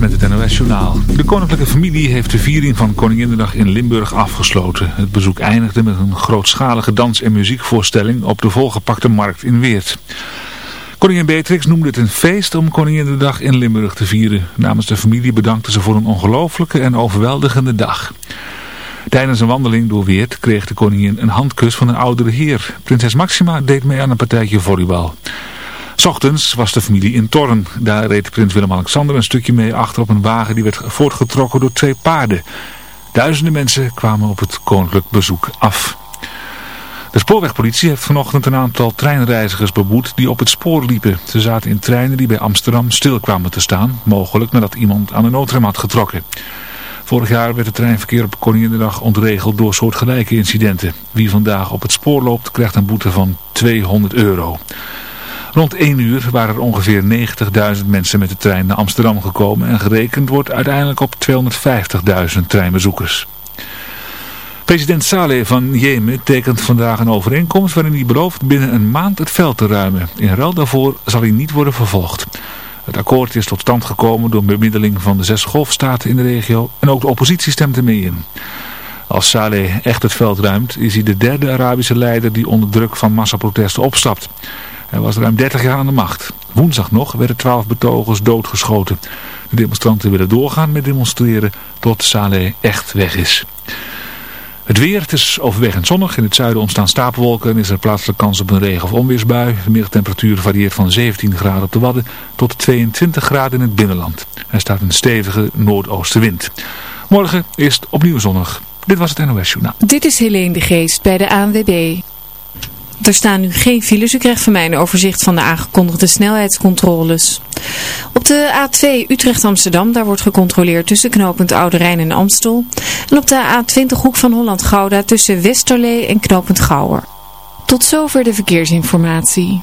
met het NOS Journaal. De koninklijke familie heeft de viering van Koninginnedag in Limburg afgesloten. Het bezoek eindigde met een grootschalige dans- en muziekvoorstelling op de volgepakte markt in Weert. Koningin Beatrix noemde het een feest om Koninginnedag in Limburg te vieren. Namens de familie bedankte ze voor een ongelooflijke en overweldigende dag. Tijdens een wandeling door Weert kreeg de koningin een handkus van een oudere heer. Prinses Maxima deed mee aan een partijtje volleybal. Ochtends was de familie in Torren. Daar reed prins Willem-Alexander een stukje mee achter op een wagen die werd voortgetrokken door twee paarden. Duizenden mensen kwamen op het koninklijk bezoek af. De spoorwegpolitie heeft vanochtend een aantal treinreizigers beboet die op het spoor liepen. Ze zaten in treinen die bij Amsterdam stil kwamen te staan, mogelijk nadat iemand aan de noodrem had getrokken. Vorig jaar werd het treinverkeer op Koninginnedag ontregeld door soortgelijke incidenten. Wie vandaag op het spoor loopt krijgt een boete van 200 euro. Rond 1 uur waren er ongeveer 90.000 mensen met de trein naar Amsterdam gekomen en gerekend wordt uiteindelijk op 250.000 treinbezoekers. President Saleh van Jemen tekent vandaag een overeenkomst waarin hij belooft binnen een maand het veld te ruimen. In ruil daarvoor zal hij niet worden vervolgd. Het akkoord is tot stand gekomen door bemiddeling van de zes golfstaten in de regio en ook de oppositie stemt ermee in. Als Saleh echt het veld ruimt is hij de derde Arabische leider die onder druk van massaprotesten opstapt. Hij was ruim 30 jaar aan de macht. Woensdag nog werden 12 betogers doodgeschoten. De demonstranten willen doorgaan met demonstreren tot Saleh echt weg is. Het weer, het is overwegend zonnig. In het zuiden ontstaan stapelwolken en is er plaatselijk kans op een regen- of onweersbui. De middagtemperatuur varieert van 17 graden op de Wadden tot 22 graden in het binnenland. Er staat een stevige noordoostenwind. Morgen is het opnieuw zonnig. Dit was het NOS Journaal. Dit is Helene de Geest bij de ANWB. Er staan nu geen files. U krijgt van mij een overzicht van de aangekondigde snelheidscontroles. Op de A2 Utrecht-Amsterdam, daar wordt gecontroleerd tussen knooppunt Oude Rijn en Amstel. En op de A20 Hoek van Holland-Gouda tussen Westerlee en knooppunt Gouwer. Tot zover de verkeersinformatie.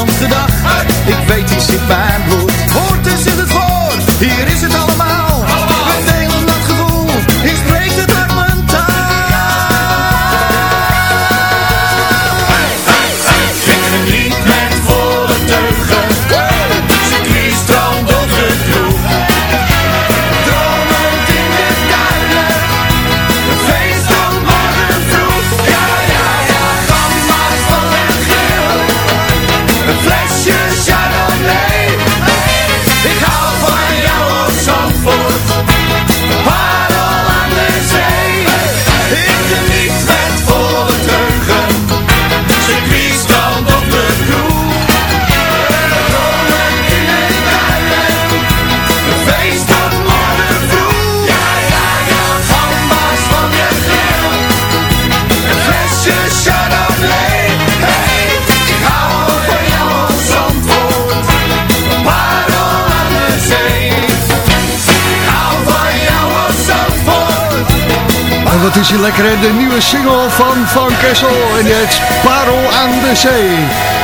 Holland gedacht. Ik weet, die zit bij mijn bloed. Hoort is in het woord, hier wat is hier lekker, hè? De nieuwe single van Van Kessel. En die heet Parel aan de Zee.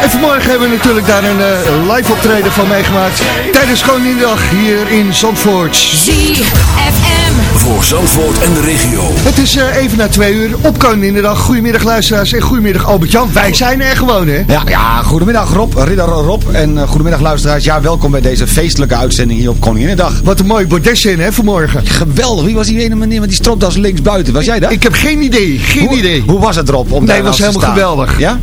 En vanmorgen hebben we natuurlijk daar een uh, live optreden van meegemaakt. Tijdens Koninginnedag hier in Zandvoort. ZFM. Voor Zandvoort en de regio. Het is uh, even na twee uur op Koninginnedag. Goedemiddag luisteraars en goedemiddag Albert-Jan. Wij zijn er gewoon, hè? Ja, ja goedemiddag Rob, Ridder Rob. En uh, goedemiddag luisteraars. Ja, welkom bij deze feestelijke uitzending hier op Koninginnedag. Wat een mooi bordesje in, hè, vanmorgen. Geweldig. Wie was die ene meneer met die stropdas links buiten? Was jij dat? Ik heb geen idee. Geen hoe, idee. Hoe was het erop? Om nee, het was helemaal geweldig. Ja?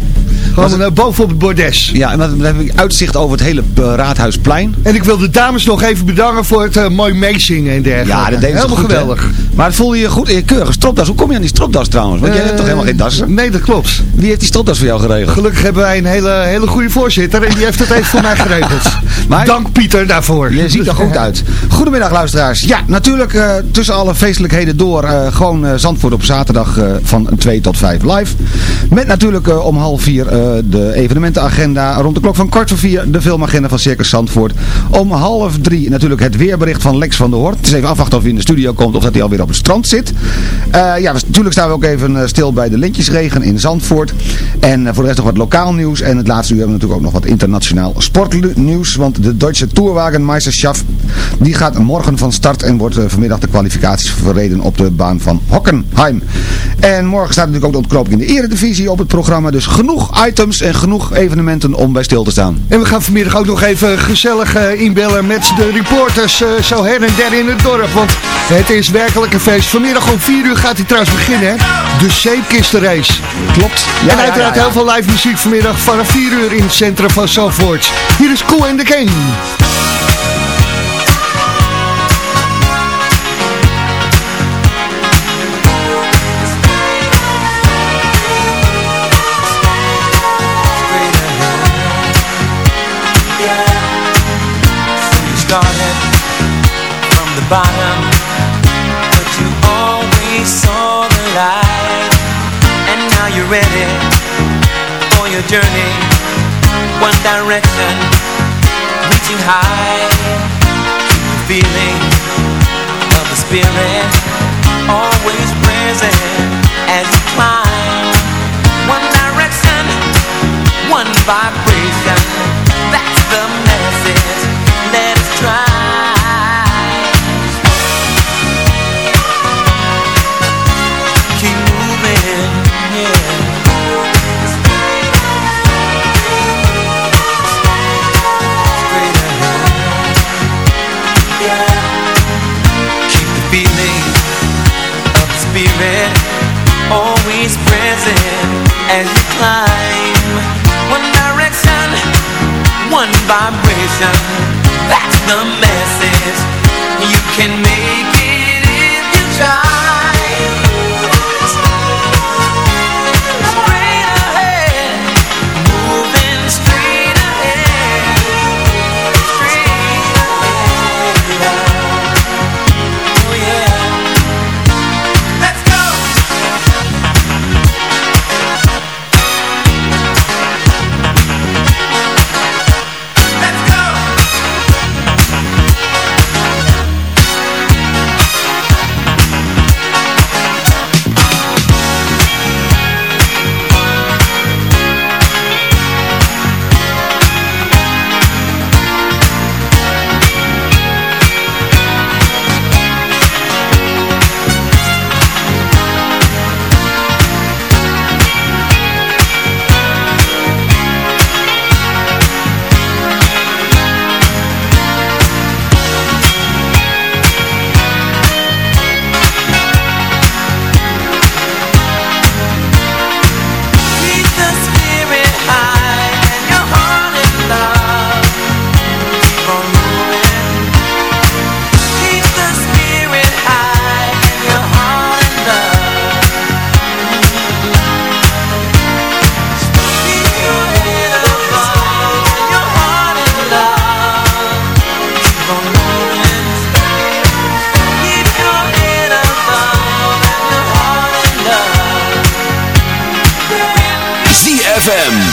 Gewoon het... boven op het bordes. Ja, en dan heb ik uitzicht over het hele uh, Raadhuisplein. En ik wil de dames nog even bedanken voor het uh, mooi meezingen en dergelijke. Ja, dat deden Helemaal goed, geweldig. Hè? Maar het voelde je goed in je keurige stropdas. Hoe kom je aan die stropdas trouwens? Want uh, jij hebt toch helemaal geen das? Nee, dat klopt. Wie heeft die stropdas voor jou geregeld? Gelukkig hebben wij een hele, hele goede voorzitter en die heeft het even voor mij geregeld. Maar, Dank Pieter daarvoor. Je ziet er goed uit. Goedemiddag luisteraars. Ja, natuurlijk uh, tussen alle feestelijkheden door gewoon Zandvoort op zaterdag van 2 tot 5 live. Met natuurlijk om half 4 de evenementenagenda. Rond de klok van kwart voor 4 de filmagenda van Circus Zandvoort. Om half 3 natuurlijk het weerbericht van Lex van der Hoort. Het is even afwachten of hij in de studio komt of dat hij alweer op het strand zit. ja, natuurlijk staan we ook even stil bij de lintjesregen in Zandvoort. En voor de rest nog wat lokaal nieuws. En het laatste uur hebben we natuurlijk ook nog wat internationaal sportnieuws. Want de Duitse Tourwagenmeisterschaft die gaat morgen van start en wordt vanmiddag de kwalificaties verreden op de baan van Hockenheim. En morgen staat natuurlijk ook de ontknoping in de eredivisie op het programma. Dus genoeg items en genoeg evenementen om bij stil te staan. En we gaan vanmiddag ook nog even gezellig uh, inbellen met de reporters uh, zo her en der in het dorp. Want het is werkelijk een feest. Vanmiddag om 4 uur gaat hij trouwens beginnen. Hè? De zeepkistenrace. Klopt. Ja, en uiteraard ja, ja, ja. heel veel live muziek vanmiddag vanaf 4 uur in het centrum van Zandvoort. Hier is Cool and the King. Ready For your journey. One direction Reaching high. The feeling Of the spirit Always present As you climb One direction One vibration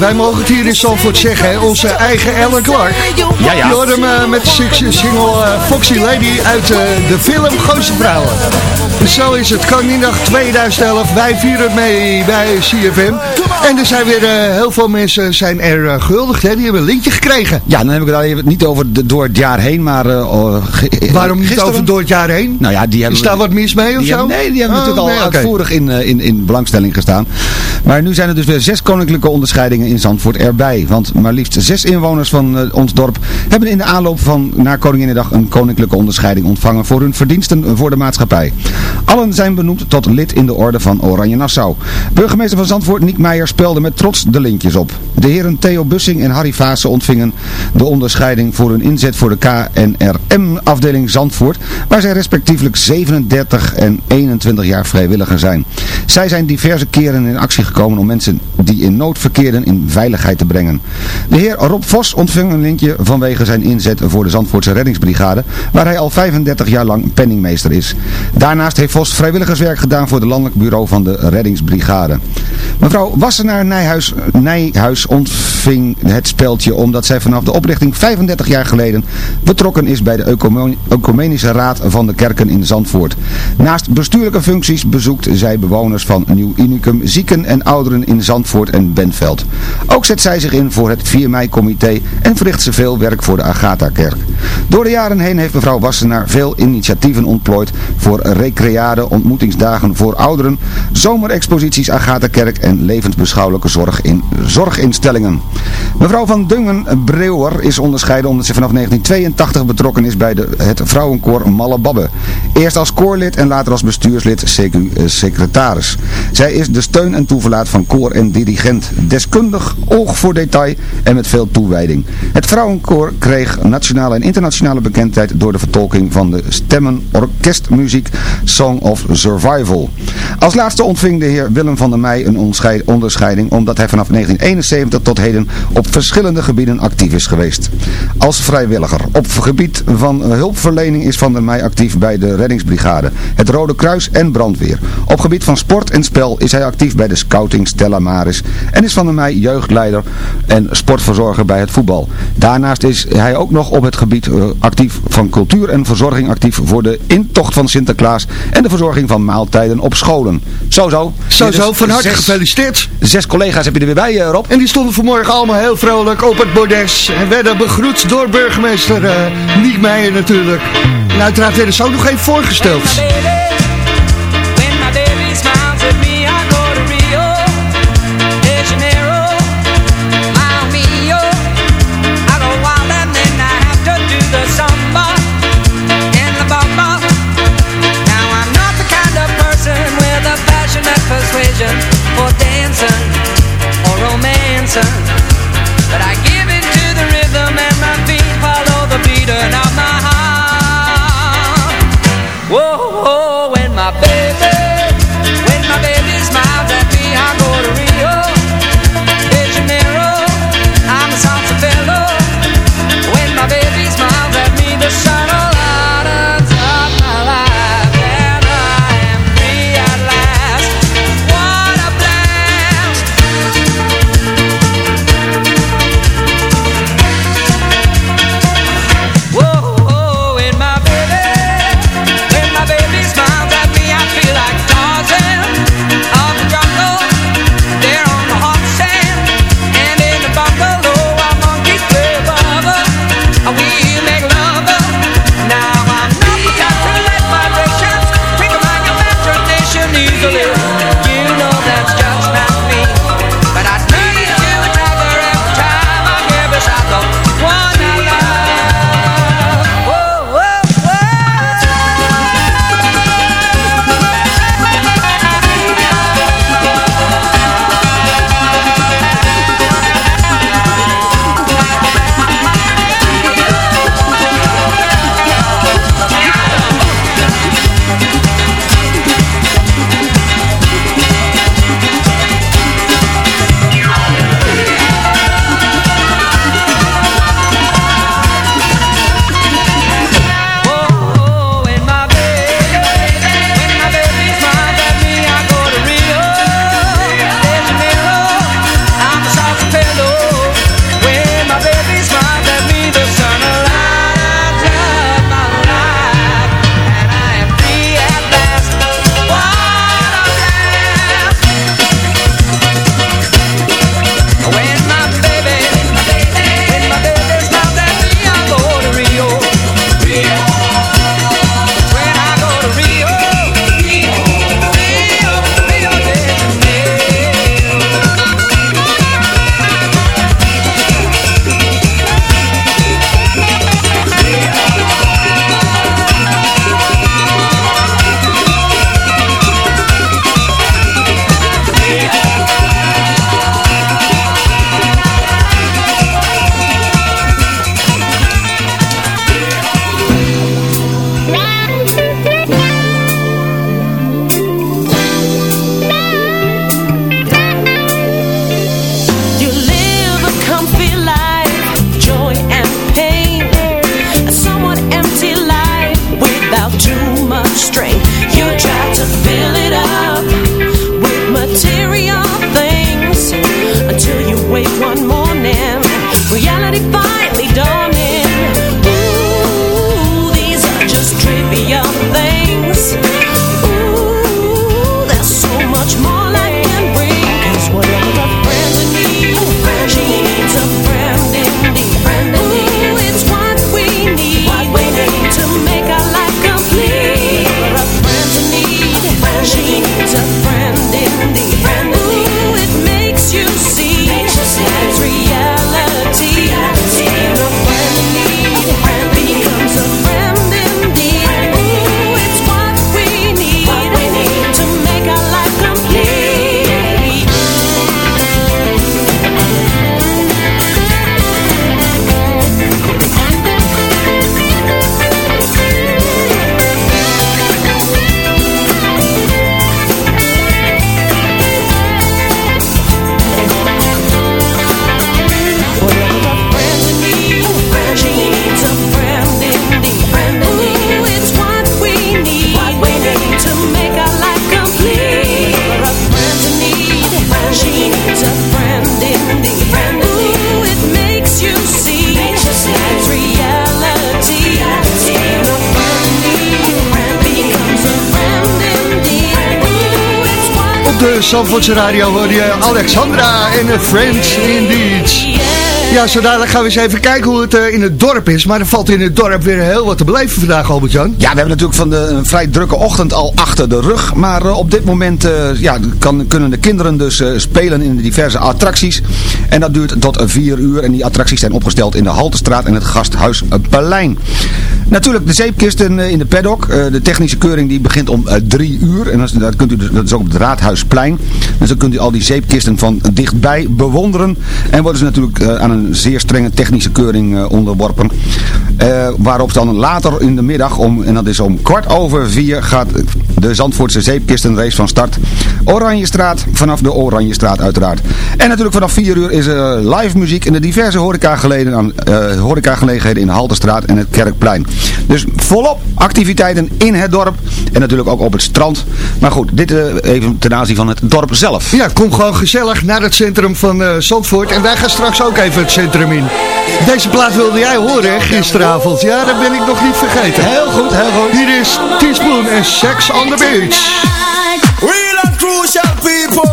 Wij mogen het hier in Zandvoort zeggen, hè? onze eigen Ellen Clark. Ja, ja. Je hem eh, met de single eh, Foxy Lady uit eh, de film Gooise Vrouwen. Dus zo is het, Koninginnedag 2011. Wij vieren mee bij CFM. En er zijn weer heel veel mensen zijn er eh, gehuldigd, hè? die hebben een lintje gekregen. Ja, dan heb ik het even niet over de, door het jaar heen, maar... oh, Waarom niet over door het jaar heen? Nou ja, die hebben Is daar wat mis mee of zo? hebben- nee, die hebben Oh, natuurlijk al uitvoerig in, in, in belangstelling gestaan. Maar nu zijn er dus weer zes koninklijke onderscheidingen in Zandvoort erbij. Want maar liefst zes inwoners van eh, ons dorp hebben in de aanloop van naar Koninginnedag een koninklijke onderscheiding ontvangen voor hun verdiensten voor de maatschappij. Allen zijn benoemd tot lid in de orde van Oranje Nassau. Burgemeester van Zandvoort, Niek Meijer, speelde met trots de lintjes op. De heren Theo Bussing en Harry Vaassen ontvingen de onderscheiding voor hun inzet voor de KNRM-afdeling Zandvoort, waar zij respectievelijk 37 en 21 jaar vrijwilliger zijn. Zij zijn diverse keren in actie gekomen om mensen die in nood verkeerden in veiligheid te brengen. De heer Rob Vos ontving een lintje vanwege zijn inzet voor de Zandvoortse reddingsbrigade, waar hij al 35 jaar lang penningmeester is. Daarnaast heeft Vos vrijwilligerswerk gedaan voor het landelijk bureau van de reddingsbrigade. Mevrouw Wassenaar Nijhuis, Nijhuis ontving het speldje omdat zij vanaf de oprichting 35 jaar geleden betrokken is bij de Ecumenische Raad van de Kerken in Zandvoort. Naast bestuurlijke functies bezoekt zij bewoners van Nieuw Unicum, zieken en ouderen in Zandvoort en Benveld. Ook zet zij zich in voor het 4 mei-comité en verricht ze veel werk voor de Agatha-kerk. Door de jaren heen heeft mevrouw Wassenaar veel initiatieven ontplooid voor recreade, ontmoetingsdagen voor ouderen, zomerexposities Agatha-kerk en levensbeschouwelijke zorg in zorginstellingen. Mevrouw van Dungen-Breeuwer is onderscheiden omdat ze vanaf 1982 betrokken is bij de, het vrouwenkoor Malle Babbe. Eerst als koorlid en later als bestuurslid CQ-secretaris. Zij is de steun en toeverlaat van koor en dirigent. Oog voor detail en met veel toewijding. Het vrouwenkoor kreeg nationale en internationale bekendheid door de vertolking van de stemmen orkestmuziek Song of Survival. Als laatste ontving de heer Willem van der Meij een onderschei- onderscheiding omdat hij vanaf 1971 tot heden op verschillende gebieden actief is geweest. Als vrijwilliger. Op gebied van hulpverlening is Van der Meij actief bij de reddingsbrigade, het Rode Kruis en brandweer. Op gebied van sport en spel is hij actief bij de scouting Stella Maris en is Van der Meij jeugdleider en sportverzorger bij het voetbal. Daarnaast is hij ook nog op het gebied eh, actief van cultuur en verzorging actief voor de intocht van Sinterklaas en de verzorging van maaltijden op scholen. Zo zo. Zo zo, van harte gefeliciteerd. Zes collega's heb je er weer bij, eh, Rob. En die stonden vanmorgen allemaal heel vrolijk op het bordes. En werden begroet door burgemeester uh, Niek Meijer natuurlijk. En uiteraard werden ze ook nog even voorgesteld. De Zandvoortse radio hoor je Alexandra en Friends Indeed. Ja, zo dadelijk gaan we eens even kijken hoe het eh, in het dorp is. Maar er valt in het dorp weer heel wat te beleven vandaag, Albert-Jan. Ja, we hebben natuurlijk van de, een vrij drukke ochtend al achter de rug. Maar eh, op dit moment eh, ja, kan, kunnen de kinderen dus spelen in de diverse attracties. En dat duurt tot 4 uur. En die attracties zijn opgesteld in de Haltestraat en het Gasthuisplein. Natuurlijk de zeepkisten in de paddock. De technische keuring die begint om 3 uur. En dat, kunt u dus, dat is ook op het Raadhuisplein. Dus dan kunt u al die zeepkisten van dichtbij bewonderen. En worden ze natuurlijk aan een zeer strenge technische keuring eh, onderworpen. Eh, waarop dan later in de middag, om, en dat is om kwart over vier, gaat de Zandvoortse zeepkistenrace van start. Oranjestraat, vanaf de Oranjestraat uiteraard. En natuurlijk vanaf 4 uur is er live muziek in de diverse horecagelegenheden, eh horecagelegenheden in de Halterstraat en het Kerkplein. Dus volop activiteiten in het dorp en natuurlijk ook op het strand. Maar goed, dit eh, even ten aanzien van het dorp zelf. Ja, kom gewoon gezellig naar het centrum van eh, Zandvoort. En wij gaan straks ook even het centrum in. Deze plaat wilde jij horen, hè, gisteravond. Ja, dat ben ik nog niet vergeten. Heel goed, heel goed. Hier is Teaspoon en Sex on the Beach. Real and crucial people.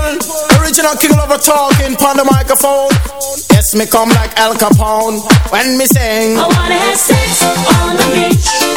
Original king lover talking on the microphone. Yes, me come like Al Capone when me sing. I wanna have sex on the beach.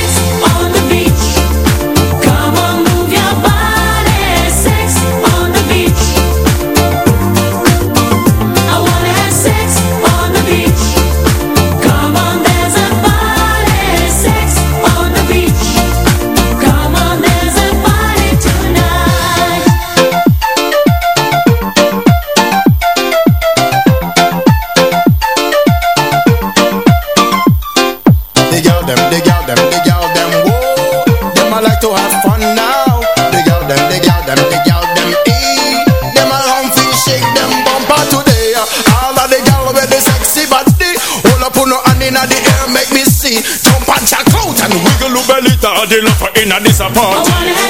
inna this I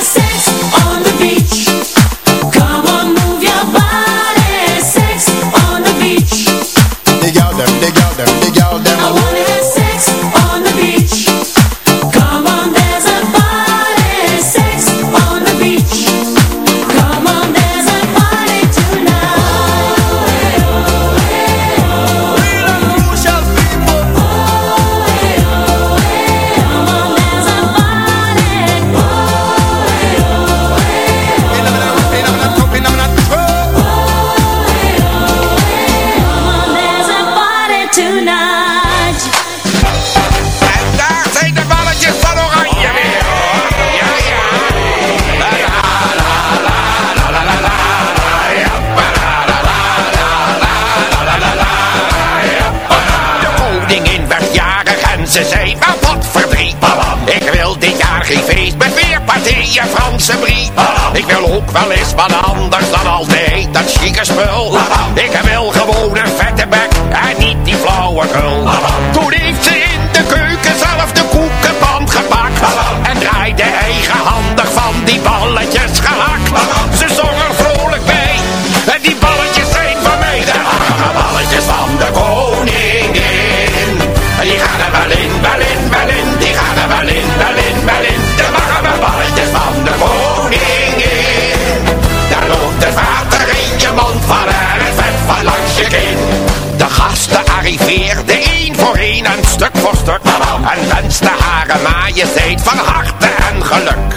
hare majesteit van harte en geluk.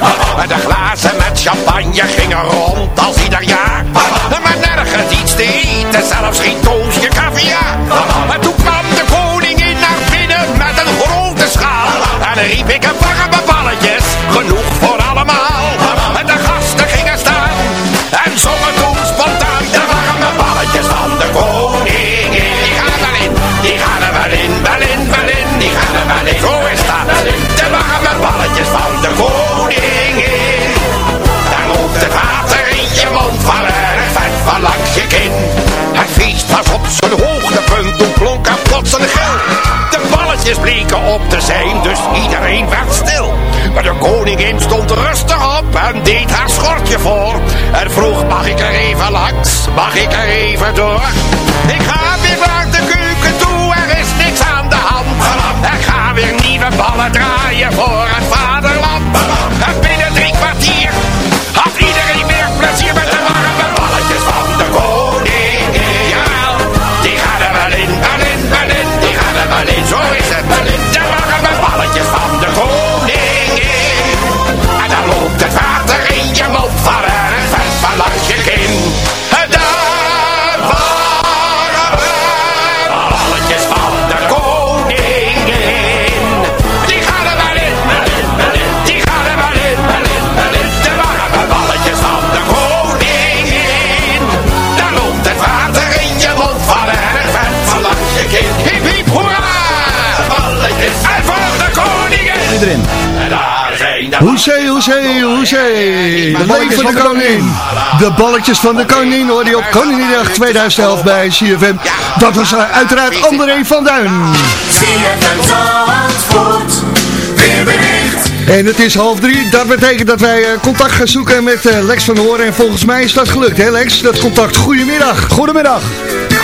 De glazen met champagne gingen rond als ieder jaar. Maar nergens iets te eten, zelfs geen toastje caviar. En toen kwam de koningin naar binnen met een grote schaal. En riep ik een warme balletjes, genoeg voor op te zijn, dus iedereen werd stil. Maar de koningin stond rustig op en deed haar schortje voor. En vroeg, mag ik er even langs? Mag ik er even door? Ik ga weer naar de keuken toe, er is niks aan de hand. Er gaan weer nieuwe ballen draaien voor het vaderland. Erin. Hoezee, hoezee, hoezee. De leven van de van de koningin. De balletjes van de koningin hoor je op Koninginnedag 2011 bij CFM. Dat was eh, uiteraard André van Duin. CFM Zandvoort, weerbericht. En het is half drie. Dat betekent dat wij eh, contact gaan zoeken met eh, Lex van Horen. En volgens mij is dat gelukt, hè Lex? Dat contact. Goedemiddag. Goedemiddag.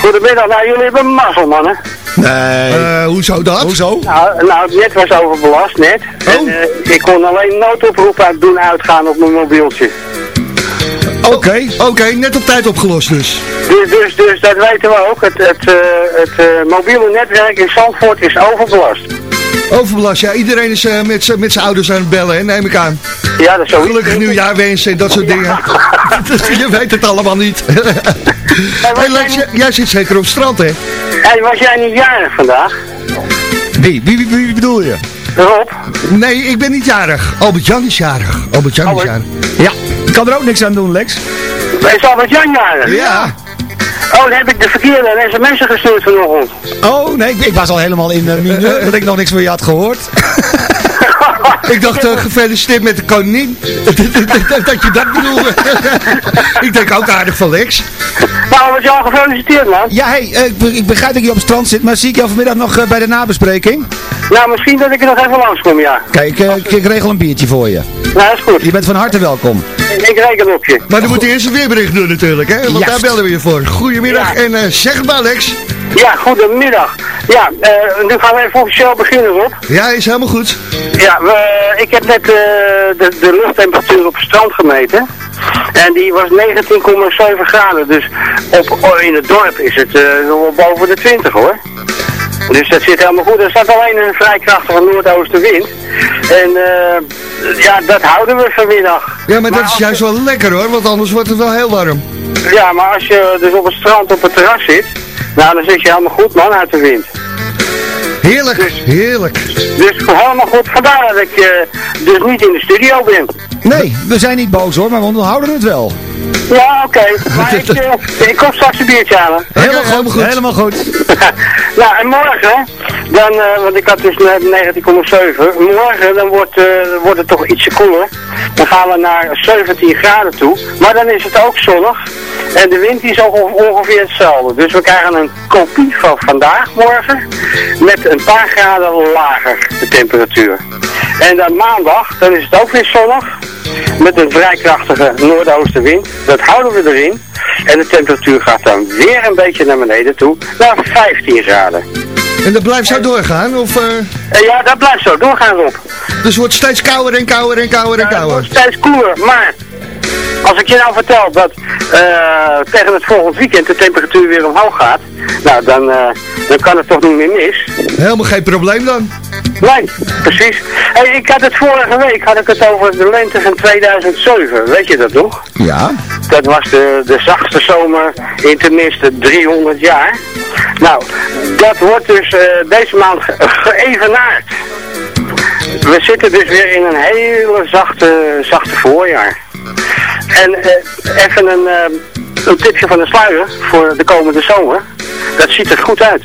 Goedemiddag, nou jullie hebben mazzel mannen. Nee. Eh, hoezo dat? Hoezo? Nou, nou, het net was overbelast net. En, eh, ik kon alleen noodoproep uit doen uitgaan op mijn mobieltje. Oké, oké. net op tijd opgelost dus. Dus, dus, dus dat weten we ook. Het, het, eh, het eh, mobiele netwerk in Zandvoort is overbelast. Overbelast, ja. Iedereen is eh, met met zijn ouders aan het bellen, hè, neem ik aan. Ja, dat is zo. Gelukkig nieuwjaar wensen en dat soort dingen. Je weet het allemaal niet. hey Lex, jij, jij zit zeker op het strand, hè? Hey, was jij niet jarig vandaag? Wie? Wie, wie, wie bedoel je? Rob? Nee, ik ben niet jarig. Albert Jan is jarig. Albert Jan is jarig. Ja, ik kan er ook niks aan doen, Lex. Is Albert Jan jarig? Ja. Oh, dan heb ik de verkeerde sms'en gestuurd vanochtend. Oh, nee, ik, ik was al helemaal in de mineur, dat ik nog niks van je had gehoord. Ik dacht, eh, gefeliciteerd met de koningin. dat je dat bedoelde. ik denk ook aardig van Lex. Nou, Albert Jan, gefeliciteerd man. Ja, hey, eh, ik, ik begrijp dat je op het strand zit, maar zie ik jou vanmiddag nog eh, bij de nabespreking? Nou, misschien dat ik er nog even langskom, ja. Kijk, eh, ik, ik regel een biertje voor je. Nou, is goed. Je bent van harte welkom. Ik, reken op je. Maar dan moet je eerst een weerbericht doen natuurlijk, hè? Want daar bellen we je voor. Goedemiddag Ja. en eh, zeg het maar Lex. Ja, goedemiddag. Ja, eh, nu gaan we even officieel beginnen, Rob. Ja, is helemaal goed. Ja, we, ik heb net eh, de, de luchttemperatuur op het strand gemeten. En die was 19,7 graden. Dus op, oh, in het dorp is het eh, nog wel boven de 20 hoor. Dus dat zit helemaal goed. Er staat alleen een vrij krachtige noordoostenwind. En eh, ja, dat houden we vanmiddag. Ja, maar dat is juist wel lekker hoor, want anders wordt het wel heel warm. Ja, maar als je dus op het strand op het terras zit, nou dan zit je helemaal goed man uit de wind. Heerlijk, heerlijk. Dus helemaal goed. Vandaar dat ik eh, dus niet in de studio ben. Nee, we zijn niet boos hoor, maar we onderhouden het wel. Ja, oké. Maar ik, eh, ik kom straks een biertje halen. Helemaal helemaal goed. goed. Helemaal goed. nou, en morgen, Dan, eh, want ik had dus net 19,7. Morgen dan wordt, eh, wordt het toch ietsje koeler. Dan gaan we naar 17 graden toe. Maar dan is het ook zonnig. En de wind is ook on- ongeveer hetzelfde. Dus we krijgen een kopie van vandaag morgen. Met een paar graden lager de temperatuur. En dan maandag, dan is het ook weer zonnig. Met een vrij krachtige noordoostenwind. Dat houden we erin. En de temperatuur gaat dan weer een beetje naar beneden toe. Naar 15 graden. En dat blijft zo doorgaan? Of, eh, En ja, dat blijft zo doorgaan, Rob. dus het wordt steeds kouder en kouder en kouder en Het kouder. wordt steeds koeler, maar als ik je nou vertel dat eh, tegen het volgend weekend de temperatuur weer omhoog gaat, nou dan, eh, dan kan het toch niet meer mis. Helemaal geen probleem dan. Nee, precies. Hey, ik had het vorige week had ik het over de lente van 2007, weet je dat nog? Ja. Dat was de, de zachtste zomer in tenminste 300 jaar. Nou, dat wordt dus eh, deze maand ge- geëvenaard. We zitten dus weer in een hele zachte, zachte voorjaar. En eh, even een, eh, een tipje van de sluier voor de komende zomer. Dat ziet er goed uit.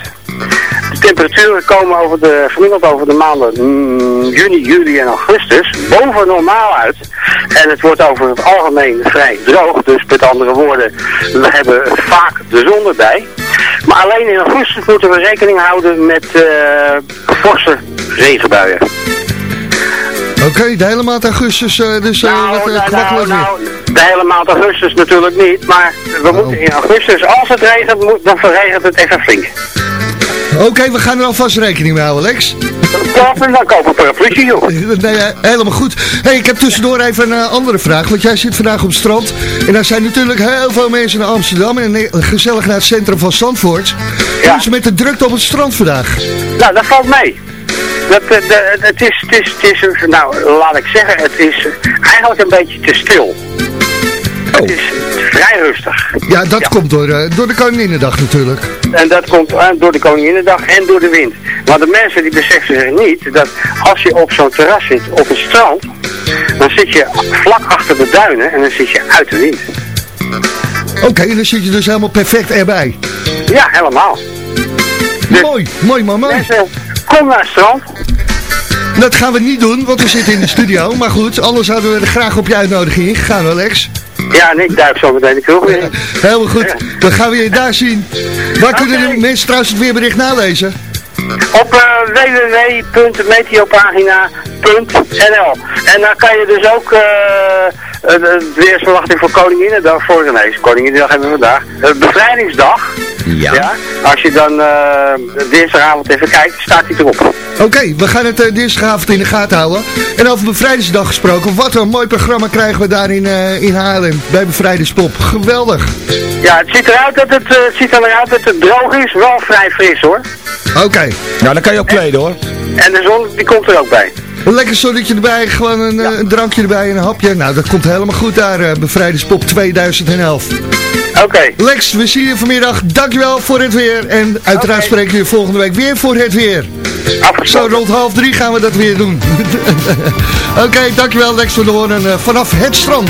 De temperaturen komen over de, gemiddeld over de maanden mm, juni, juli en augustus boven normaal uit. En het wordt over het algemeen vrij droog. Dus met andere woorden, we hebben vaak de zon erbij. Maar alleen in augustus moeten we rekening houden met eh forse regenbuien. Oké, de hele maand augustus, eh, dus eh wat uh, Nou, nou, de hele maand augustus natuurlijk niet, maar we moeten in augustus, als het regent, moet, dan verregent het even flink. Oké, we gaan er alvast rekening mee houden, Lex. Klopt, en dan kopen we een parapluutje, joh. Nee, eh, helemaal goed. hey, ik heb tussendoor even een eh, andere vraag. Want jij zit vandaag op het strand. En daar zijn natuurlijk heel veel mensen in Amsterdam. En eh, gezellig naar het centrum van Zandvoort. Hoe is met de drukte op het strand vandaag? Nou, dat valt mee. Dat, het, is, het, is, het is, nou, laat ik zeggen, het is eigenlijk een beetje te stil. Het is vrij rustig. Ja, dat komt door, eh, door de Koninginnedag natuurlijk. En dat komt eh, door de Koninginnedag en door de wind. Maar de mensen die beseffen zich niet dat als je op zo'n terras zit op het strand, dan zit je vlak achter de duinen en dan zit je uit de wind. Oké, dan zit je dus helemaal perfect erbij. Ja, helemaal. Mooi, mooi. Mensen, kom naar het strand. Dat gaan we niet doen, want we zitten in de studio. Maar goed, anders hadden we er graag op je uitnodiging ingegaan, hoor, Lex. Ja, en ik duik zo meteen de kroeg in. Helemaal goed, dan gaan we je daar zien. Waar kunnen de mensen trouwens het weerbericht nalezen? Op uh, www.meteopagina.nl En dan kan je dus ook eh, de weersverwachting voor Koninginnedag, voor, nee, Koninginnedag hebben we vandaag, uh, bevrijdingsdag. Ja. Als je dan uh, dinsdagavond even kijkt, staat hij erop. Oké, we gaan het uh, dinsdagavond in de gaten houden. En over Bevrijdingsdag gesproken, wat een mooi programma krijgen we daar in, uh, in Haarlem bij Bevrijdingspop. Geweldig. Ja, het ziet eruit dat het, uh, het, ziet eruit dat het droog is, wel vrij fris hoor. Oké. Okay. Nou, dan kan je ook kleden hoor. En de zon, die komt er ook bij. Een lekker zonnetje erbij, gewoon een, ja. een, drankje erbij en een hapje. Nou, dat komt helemaal goed daar, uh, Bevrijdingspop 2011. Oké. Okay. Lex, we zien je vanmiddag. Dankjewel voor het weer. En uiteraard okay. spreken we je volgende week weer voor het weer. Zo rond half drie gaan we dat weer doen. Oké, okay, dankjewel Lex voor de horen uh, vanaf het strand.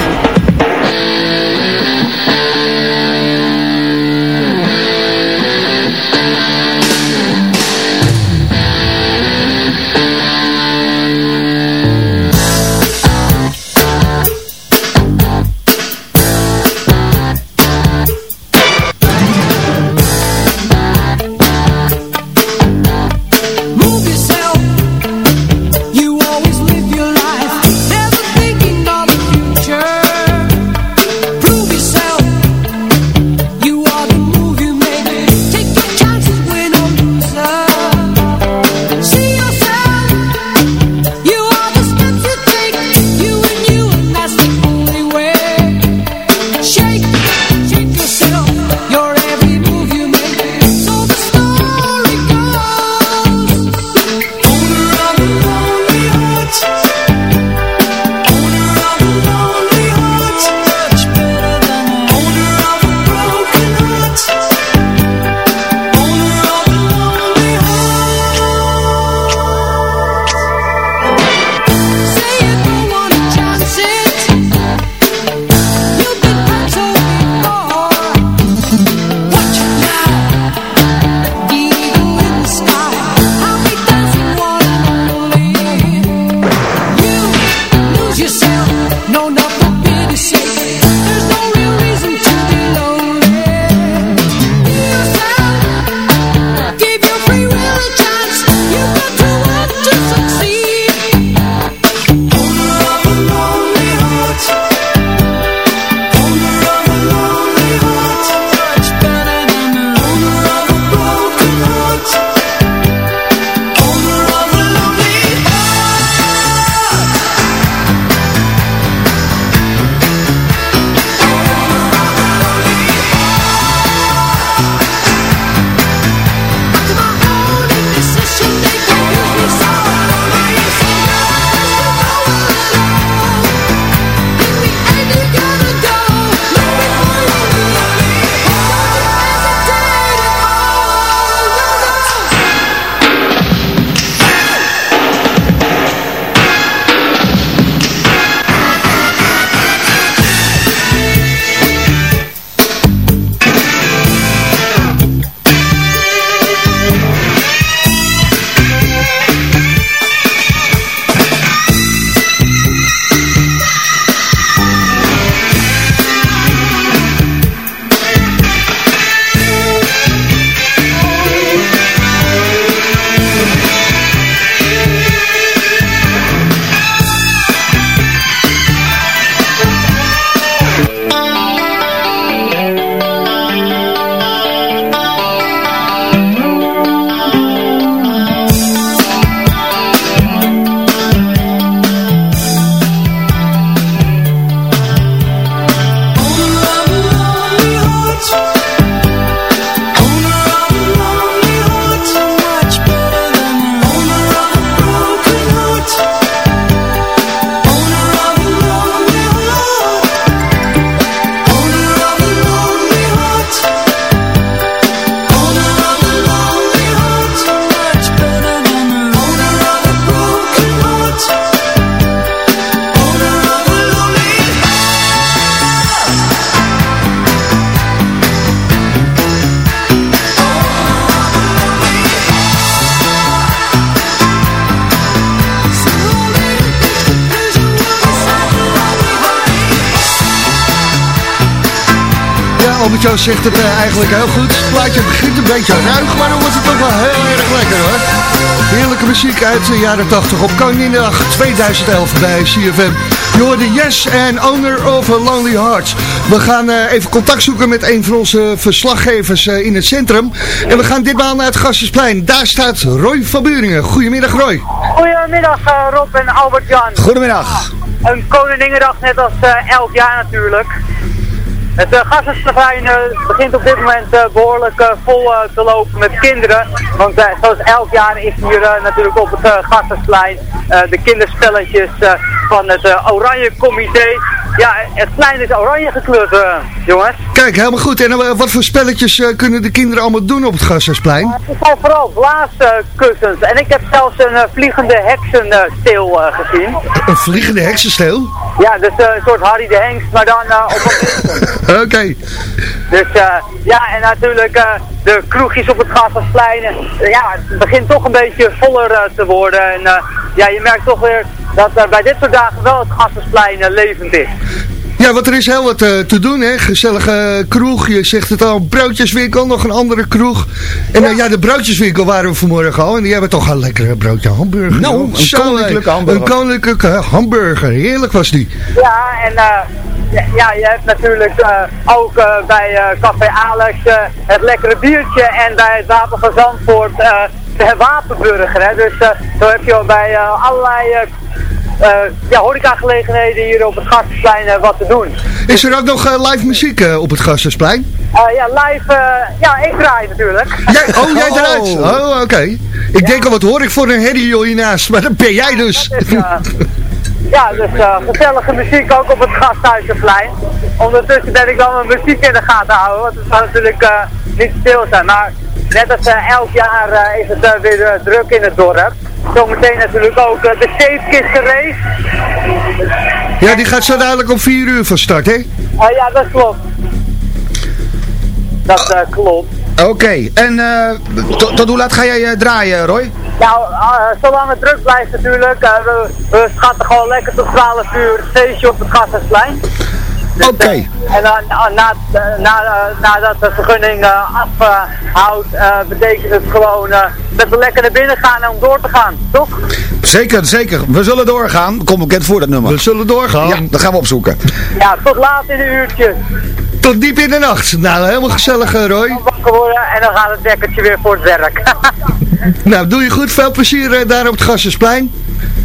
Zegt het eh, eigenlijk heel goed. Het plaatje begint een beetje ruig, maar dan wordt het toch wel heel erg lekker hoor. Heerlijke muziek uit de jaren 80 op Koninginnedag 2011 bij CFM. Je hoorde Yes en Owner of a Lonely Heart. We gaan eh, even contact zoeken met een van onze verslaggevers eh, in het centrum. En we gaan ditmaal naar het Gasthuisplein. Daar staat Roy van Buringen. Goedemiddag Roy. Goedemiddag Rob en Albert-Jan. Goedemiddag. Een Koninginnedag net als eh, elk jaar natuurlijk. Het uh, begint op dit moment eh, behoorlijk eh, vol te lopen met kinderen. Want zoals elk jaar is hier natuurlijk op het uh, de kinderspelletjes van het Oranje Comité. Ja, het plein is oranje gekleurd, jongens. Kijk, helemaal goed. En wat voor spelletjes kunnen de kinderen allemaal doen op het Gassersplein? Het zijn vooral blaaskussens. en ik heb zelfs een vliegende heksensteel gezien. Een vliegende heksensteel? Ja, dus eh, een soort Harry de Hengst, maar dan eh, op een Oké. Dus eh, ja, en natuurlijk de kroegjes op het Gasthuisplein. ja, het begint toch een beetje voller te worden. En ja, je merkt toch weer dat bij dit soort dagen wel het Gasthuisplein levend is. Ja, want er is heel wat eh, te doen, hè. Gezellige kroeg, je zegt het al, broodjeswinkel, nog een andere kroeg. En ja. ja, de broodjeswinkel waren we vanmorgen al. En die hebben toch een lekkere broodje hamburger. Nou, joh. een koninklijke eh, hamburger. Een koninklijke hamburger, heerlijk was die. Ja, en eh, ja, je hebt natuurlijk eh, ook eh, bij eh, Café Alex eh, het lekkere biertje en bij het Wapen van Zandvoort eh, de wapenburger. Hè. Dus eh, zo heb je al bij eh, allerlei eh eh, ja, horecagelegenheden hier op het Gasthuisplein eh, wat te doen. Is er ook nog eh, live muziek eh, op het Gassersplein? Eh, ja, live, eh, ja, ik draai natuurlijk. Jij, oh, jij eruit? Oh, oké. Ik denk al, wat hoor ik voor een herrie joh hiernaast? Maar dat ben jij dus. Ja, dus eh, gezellige muziek ook op het Gasthuisplein. Ondertussen ben ik dan mijn muziek in de gaten houden, want het zal natuurlijk eh, niet stil zijn. Maar net als eh, elk jaar eh, is het eh, weer eh, druk in het dorp. Zometeen natuurlijk ook eh, de Safekisten race. Ja, die gaat zo dadelijk om 4 uur van start, hè? Ah, ja, dat klopt. Dat eh, klopt. Oké, en eh, tot, tot hoe laat ga jij draaien, Roy? Nou, zolang het druk blijft natuurlijk. we, we schatten gewoon lekker tot 12 uur feestje op het Oké. En dan ah, na, na, nadat de vergunning eh, afhoudt, eh, betekent het gewoon eh, dat we lekker naar binnen gaan om door te gaan, toch? Zeker, zeker. We zullen doorgaan. Kom bekend voor dat nummer. We zullen doorgaan. Ja, dat gaan we opzoeken. Ja, tot laat in de uurtjes. Tot diep in de nacht. Nou, helemaal gezellig, Roy. Wakker worden en dan gaat het dekkertje weer voor het werk. Nou, doe je goed. Veel plezier daar op het Gassersplein.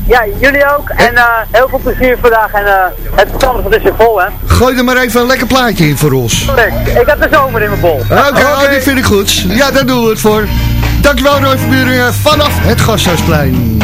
Ja, jullie ook. En eh, heel veel plezier vandaag. En eh, het strand is weer vol, hè? Gooi er maar even een lekker plaatje in voor ons. Ik heb de zomer in mijn bol. Oké, oh, die vind ik goed. Ja, daar doen we het voor. Dankjewel Roy van Buringen vanaf het Gasthuisplein.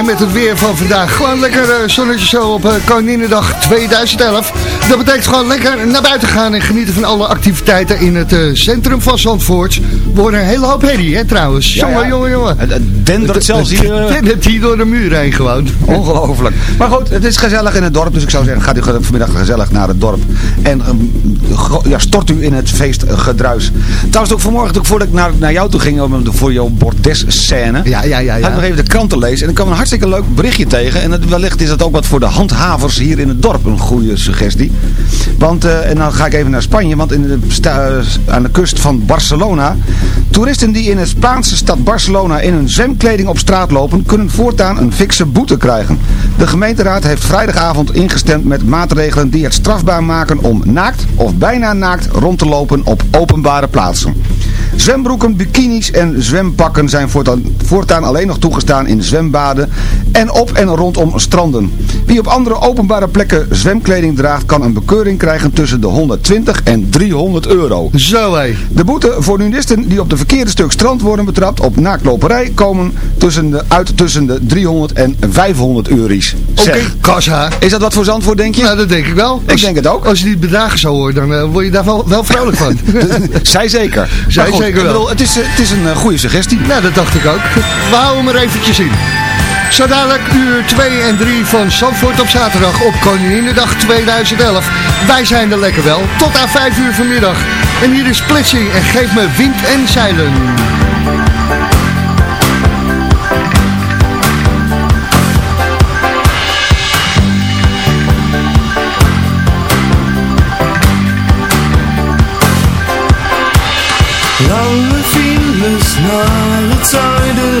Hè, met het weer van vandaag. Gewoon lekker uh, zonnetje zo op uh, Koninginnedag 2011. Dat betekent gewoon lekker naar buiten gaan en genieten van alle activiteiten in het uh, centrum van Zandvoort. We horen een hele hoop herrie hè trouwens. Ja, jongen, ja. jongen, jongen. Het, dendert zelfs hier. Het dendert hier door de muur heen gewoon. Ongelooflijk. Maar goed, het is gezellig in het dorp. Dus ik zou zeggen, gaat u vanmiddag gezellig naar het dorp. En um, ja, stort u in het feestgedruis. Trouwens, ook vanmorgen, toen voordat ik naar, naar jou toe ging om, voor jouw bordes-scène. Ja, ja, ja. ja. Had ik nog even de krant te lezen. En ik kwam een hartstikke leuk berichtje tegen. En het, wellicht is dat ook wat voor de handhavers hier in het dorp. Een goede suggestie. Want, uh, en dan ga ik even naar Spanje. Want in de, aan de kust van Barcelona. Toeristen die in de Spaanse stad Barcelona in hun zwemkleding op straat lopen. Kunnen voortaan een fikse boete krijgen. De gemeenteraad heeft vrijdagavond ingestemd met maatregelen die het strafbaar maken om naakt of bijna naakt rond te lopen op openbare plaatsen. Zwembroeken, bikinis en zwempakken zijn voortaan, voortaan alleen nog toegestaan in zwembaden en op en rondom stranden. Wie op andere openbare plekken zwemkleding draagt kan een bekeuring krijgen tussen de 120 en 300 euro. Zo hé. De boete voor nudisten die op de verkeerde stuk strand worden betrapt op naaktloperij komen tussen de, uit tussen de 300 en 500 euro's. Oké, okay, kassa. Is dat wat voor Zandvoort denk je? Nou, dat denk ik wel. Ik als, denk het ook. Als je die bedragen zo hoort, dan uh, word je daar wel, wel vrolijk van. Zij zeker. Zij goed, zeker wel. Bedoel, het, is, het is een uh, goede suggestie. Nou, dat dacht ik ook. We houden hem er eventjes in. Zo dadelijk uur 2 en 3 van Zandvoort op zaterdag op Koninginnedag 2011. Wij zijn er lekker wel. Tot aan 5 uur vanmiddag. En hier is Splitsing en geef me wind en zeilen. Files naar het zuiden,